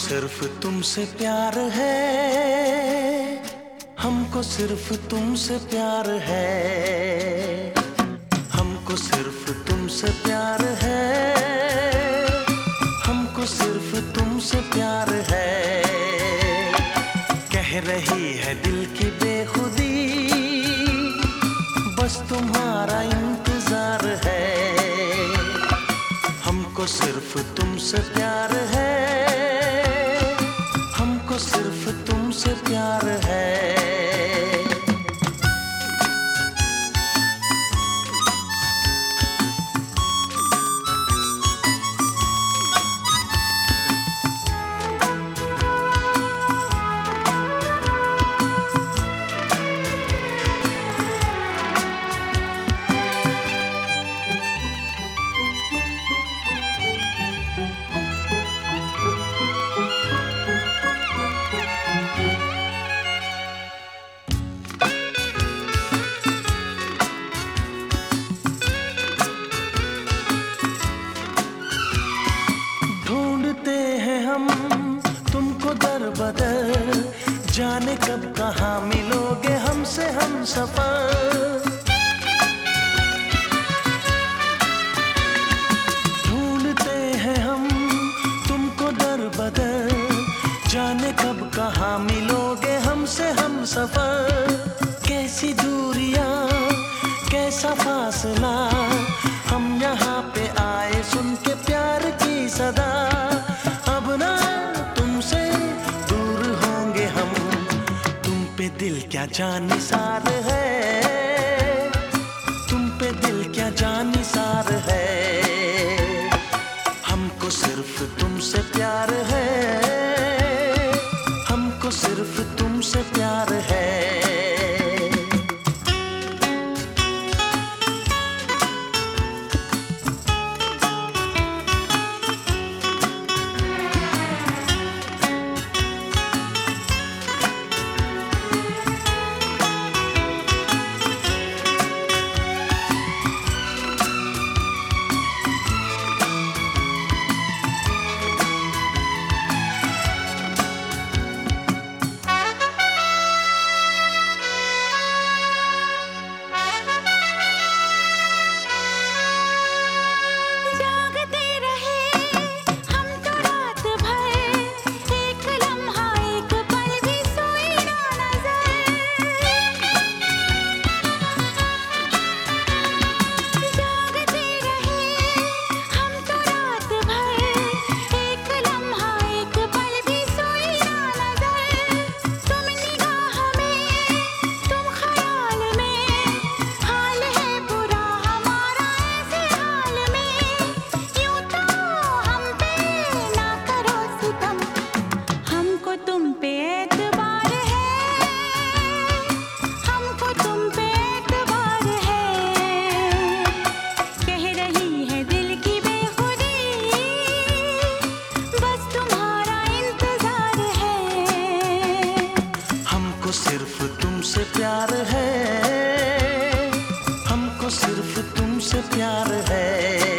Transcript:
सिर्फ़ तुमसे प्यार है। हमको सिर्फ़ तुमसे प्यार है। हमको सिर्फ़ तुमसे प्यार है। हमको सिर्फ़ तुमसे प्यार है। कह रही है दिल की बेखुदी। बस तुम्हारा इंतज़ार है। हमको सिर्फ़ तुमसे प्यार है। तुमसे प्यार है। कहाँ मिलोगे हमसे हम सफ़र। ढूंढते हैं हम तुमको दर बदर। जाने कब कहाँ मिलोगे हमसे हम सफ़र। कैसी दूरिया, कैसा फासला। हम यहाँ पे आए सुन के प्यार की सदा। पे दिल क्या जानिसार है? तुम पे दिल क्या जानिसार है? हमको सिर्फ़ तुमसे प्यार है। हमको सिर्फ़ तुमसे प्यार सिर्फ़ तुमसे प्यार है। हमको सिर्फ़ तुमसे प्यार है।